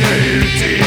community.